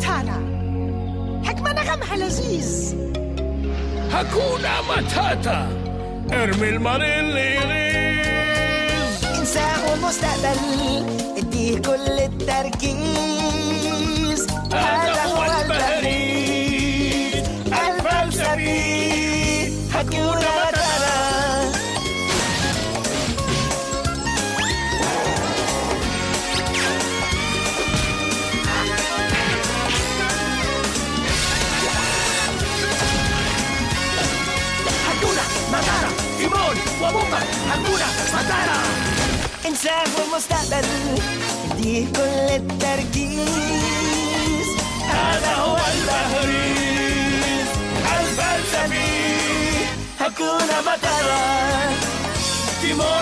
ماتانا حكمة نغمها لذيذ هكونا ماتاتا ارمي اللي يغيظ إنسان المستقبل اديه كل التركيز. هذا هو البهريز الفلسفي هكونا Timón, Guabupa, Hakuna, Matara. Entramos tatar, dijo letarquís. Ada o al-Baharis, al-Balsami, Hakuna Matara. Timón.